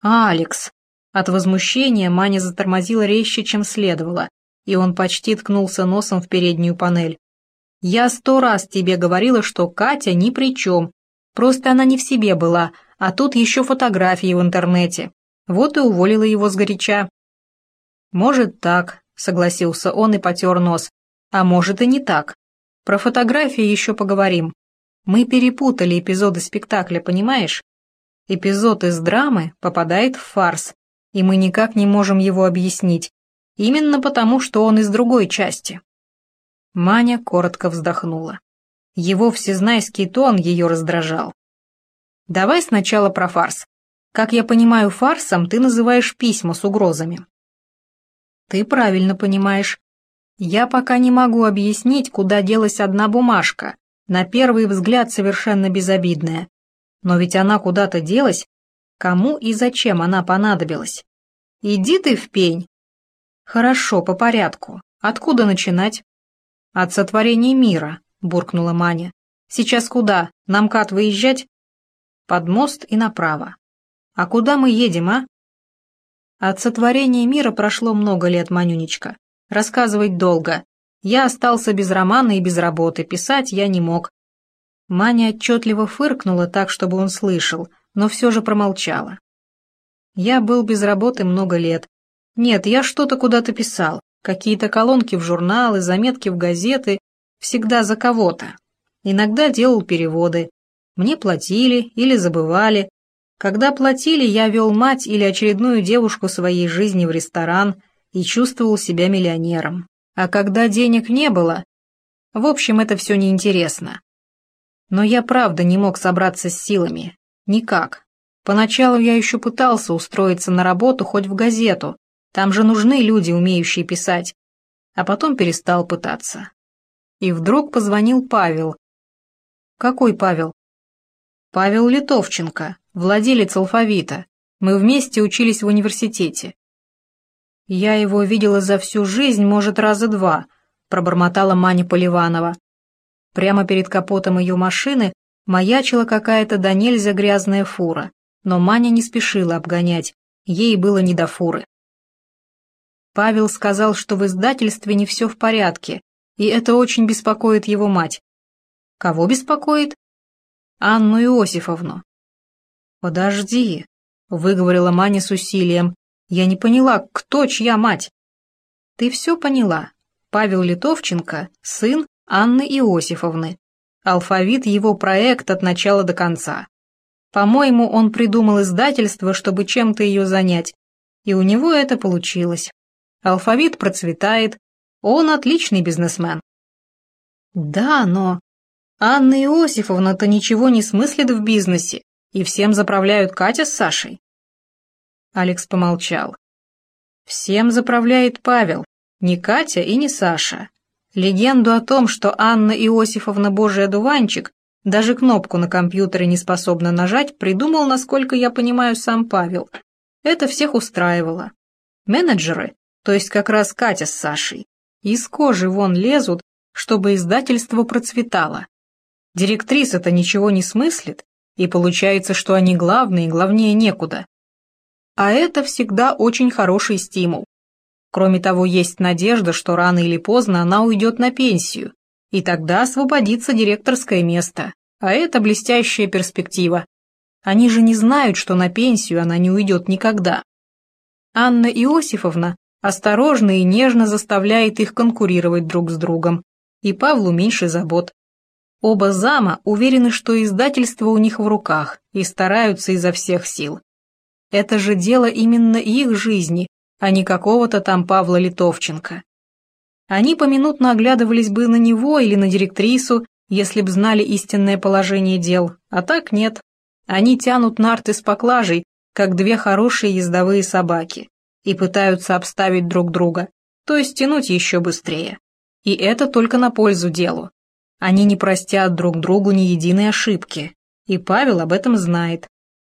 «Алекс!» От возмущения Маня затормозила резче, чем следовало, и он почти ткнулся носом в переднюю панель. «Я сто раз тебе говорила, что Катя ни при чем. Просто она не в себе была, а тут еще фотографии в интернете. Вот и уволила его сгоряча». «Может, так», — согласился он и потер нос. «А может и не так. Про фотографии еще поговорим. Мы перепутали эпизоды спектакля, понимаешь? Эпизод из драмы попадает в фарс, и мы никак не можем его объяснить, именно потому, что он из другой части. Маня коротко вздохнула. Его всезнайский тон ее раздражал. «Давай сначала про фарс. Как я понимаю, фарсом ты называешь письма с угрозами». «Ты правильно понимаешь. Я пока не могу объяснить, куда делась одна бумажка, на первый взгляд совершенно безобидная. Но ведь она куда-то делась. Кому и зачем она понадобилась? Иди ты в пень. Хорошо, по порядку. Откуда начинать? От сотворения мира, буркнула Маня. Сейчас куда? На МКАД выезжать? Под мост и направо. А куда мы едем, а? От сотворения мира прошло много лет, Манюнечка. Рассказывать долго. Я остался без романа и без работы, писать я не мог. Маня отчетливо фыркнула так, чтобы он слышал, но все же промолчала. Я был без работы много лет. Нет, я что-то куда-то писал, какие-то колонки в журналы, заметки в газеты, всегда за кого-то. Иногда делал переводы. Мне платили или забывали. Когда платили, я вел мать или очередную девушку своей жизни в ресторан и чувствовал себя миллионером. А когда денег не было... В общем, это все неинтересно. Но я правда не мог собраться с силами. Никак. Поначалу я еще пытался устроиться на работу хоть в газету. Там же нужны люди, умеющие писать. А потом перестал пытаться. И вдруг позвонил Павел. Какой Павел? Павел Литовченко, владелец алфавита. Мы вместе учились в университете. Я его видела за всю жизнь, может, раза два, пробормотала Маня Поливанова. Прямо перед капотом ее машины маячила какая-то до нельзя грязная фура, но Маня не спешила обгонять, ей было не до фуры. Павел сказал, что в издательстве не все в порядке, и это очень беспокоит его мать. Кого беспокоит? Анну Иосифовну. «Подожди», — выговорила Маня с усилием, — «я не поняла, кто чья мать?» «Ты все поняла. Павел Литовченко — сын Анны Иосифовны. Алфавит его проект от начала до конца. По-моему, он придумал издательство, чтобы чем-то ее занять, и у него это получилось. Алфавит процветает, он отличный бизнесмен. Да, но... Анна Иосифовна-то ничего не смыслит в бизнесе, и всем заправляют Катя с Сашей. Алекс помолчал. Всем заправляет Павел, не Катя и не Саша. Легенду о том, что Анна Иосифовна Божий одуванчик даже кнопку на компьютере не способна нажать, придумал, насколько я понимаю, сам Павел. Это всех устраивало. Менеджеры, то есть как раз Катя с Сашей, из кожи вон лезут, чтобы издательство процветало. Директриса-то ничего не смыслит, и получается, что они главные, главнее некуда. А это всегда очень хороший стимул. Кроме того, есть надежда, что рано или поздно она уйдет на пенсию, и тогда освободится директорское место, а это блестящая перспектива. Они же не знают, что на пенсию она не уйдет никогда. Анна Иосифовна осторожно и нежно заставляет их конкурировать друг с другом, и Павлу меньше забот. Оба зама уверены, что издательство у них в руках, и стараются изо всех сил. Это же дело именно их жизни, а не какого-то там Павла Литовченко. Они поминутно оглядывались бы на него или на директрису, если б знали истинное положение дел, а так нет. Они тянут нарты с поклажей, как две хорошие ездовые собаки, и пытаются обставить друг друга, то есть тянуть еще быстрее. И это только на пользу делу. Они не простят друг другу ни единой ошибки, и Павел об этом знает.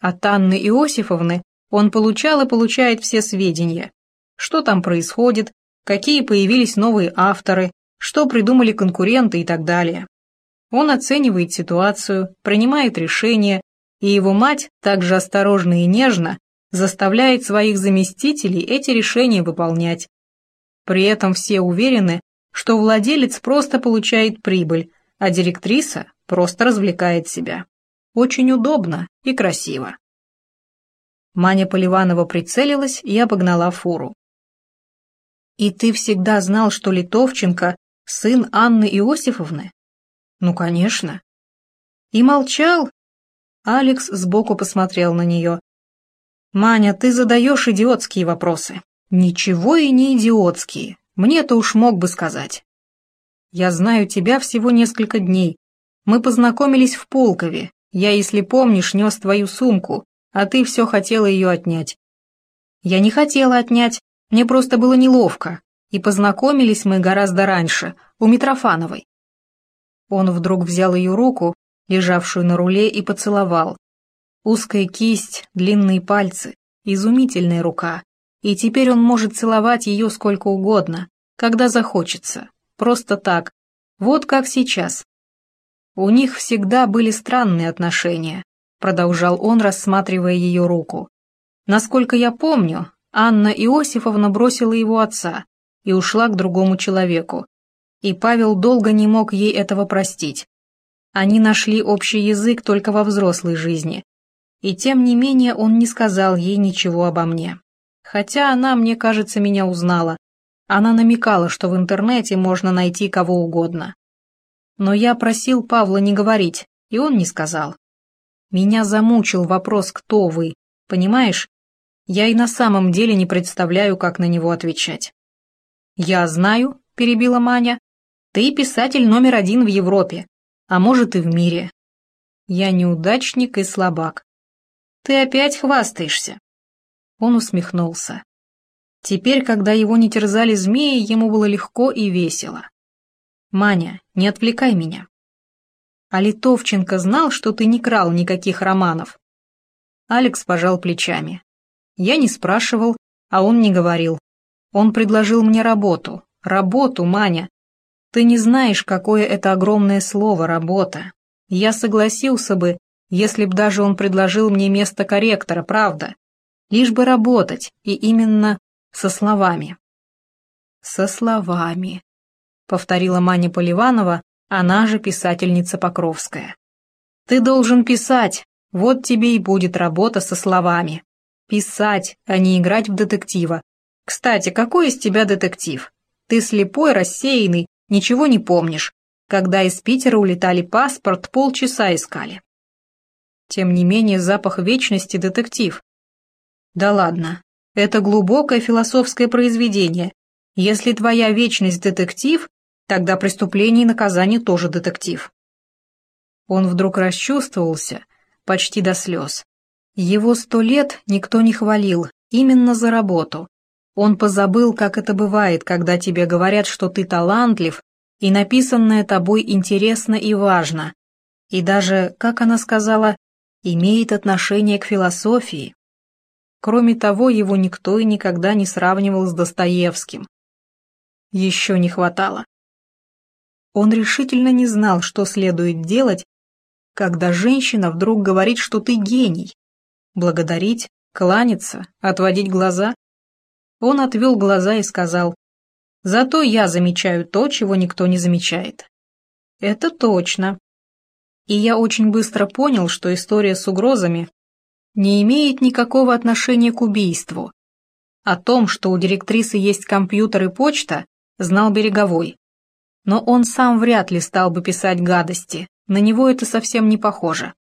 От Анны Иосифовны он получал и получает все сведения. Что там происходит, какие появились новые авторы, что придумали конкуренты и так далее. Он оценивает ситуацию, принимает решения, и его мать также осторожно и нежно заставляет своих заместителей эти решения выполнять. При этом все уверены, что владелец просто получает прибыль, а директриса просто развлекает себя. Очень удобно и красиво. Маня Поливанова прицелилась и обогнала фуру. «И ты всегда знал, что Литовченко — сын Анны Иосифовны?» «Ну, конечно». «И молчал?» Алекс сбоку посмотрел на нее. «Маня, ты задаешь идиотские вопросы». «Ничего и не идиотские. Мне-то уж мог бы сказать. Я знаю тебя всего несколько дней. Мы познакомились в Пулкове. Я, если помнишь, нес твою сумку, а ты все хотела ее отнять. Я не хотела отнять, мне просто было неловко, и познакомились мы гораздо раньше, у Митрофановой. Он вдруг взял ее руку, лежавшую на руле, и поцеловал. Узкая кисть, длинные пальцы, изумительная рука. И теперь он может целовать ее сколько угодно, когда захочется, просто так, вот как сейчас. У них всегда были странные отношения, продолжал он, рассматривая ее руку. Насколько я помню, Анна Иосифовна бросила его отца и ушла к другому человеку, и Павел долго не мог ей этого простить. Они нашли общий язык только во взрослой жизни, и тем не менее он не сказал ей ничего обо мне. Хотя она, мне кажется, меня узнала. Она намекала, что в интернете можно найти кого угодно. Но я просил Павла не говорить, и он не сказал. Меня замучил вопрос «Кто вы?», понимаешь? Я и на самом деле не представляю, как на него отвечать. «Я знаю», — перебила Маня, — «ты писатель номер один в Европе, а может и в мире. Я неудачник и слабак. Ты опять хвастаешься». Он усмехнулся. Теперь, когда его не терзали змеи, ему было легко и весело. «Маня, не отвлекай меня». «А Литовченко знал, что ты не крал никаких романов?» Алекс пожал плечами. Я не спрашивал, а он не говорил. Он предложил мне работу. Работу, Маня. Ты не знаешь, какое это огромное слово «работа». Я согласился бы, если б даже он предложил мне место корректора, правда. Лишь бы работать, и именно со словами. «Со словами», — повторила Маня Поливанова, она же писательница Покровская. «Ты должен писать, вот тебе и будет работа со словами. Писать, а не играть в детектива. Кстати, какой из тебя детектив? Ты слепой, рассеянный, ничего не помнишь. Когда из Питера улетали паспорт, полчаса искали. Тем не менее, запах вечности детектив. Да ладно, это глубокое философское произведение. Если твоя вечность детектив, тогда преступление и наказание тоже детектив. Он вдруг расчувствовался, почти до слез. Его сто лет никто не хвалил, именно за работу. Он позабыл, как это бывает, когда тебе говорят, что ты талантлив, и написанное тобой интересно и важно. И даже, как она сказала, имеет отношение к философии. Кроме того, его никто и никогда не сравнивал с Достоевским. Еще не хватало. Он решительно не знал, что следует делать, когда женщина вдруг говорит, что ты гений. Благодарить, кланяться, отводить глаза? Он отвел глаза и сказал, «Зато я замечаю то, чего никто не замечает». Это точно. И я очень быстро понял, что история с угрозами не имеет никакого отношения к убийству. О том, что у директрисы есть компьютер и почта, знал Береговой. Но он сам вряд ли стал бы писать гадости, на него это совсем не похоже.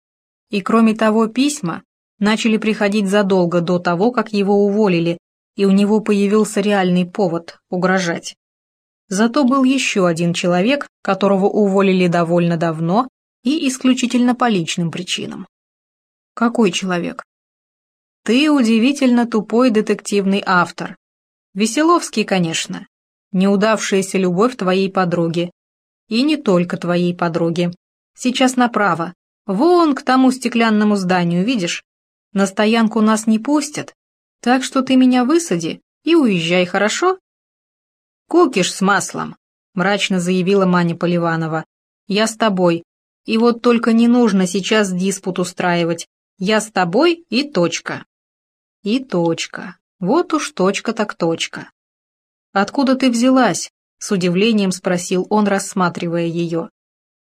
И кроме того, письма начали приходить задолго до того, как его уволили, и у него появился реальный повод угрожать. Зато был еще один человек, которого уволили довольно давно и исключительно по личным причинам. Какой человек? Ты удивительно тупой детективный автор. Веселовский, конечно. Неудавшаяся любовь твоей подруги. И не только твоей подруги. Сейчас направо. Вон к тому стеклянному зданию, видишь? На стоянку нас не пустят, так что ты меня высади и уезжай, хорошо?» «Кукиш с маслом», — мрачно заявила Маня Поливанова. «Я с тобой. И вот только не нужно сейчас диспут устраивать. Я с тобой и точка». И точка. Вот уж точка так точка. «Откуда ты взялась?» — с удивлением спросил он, рассматривая ее.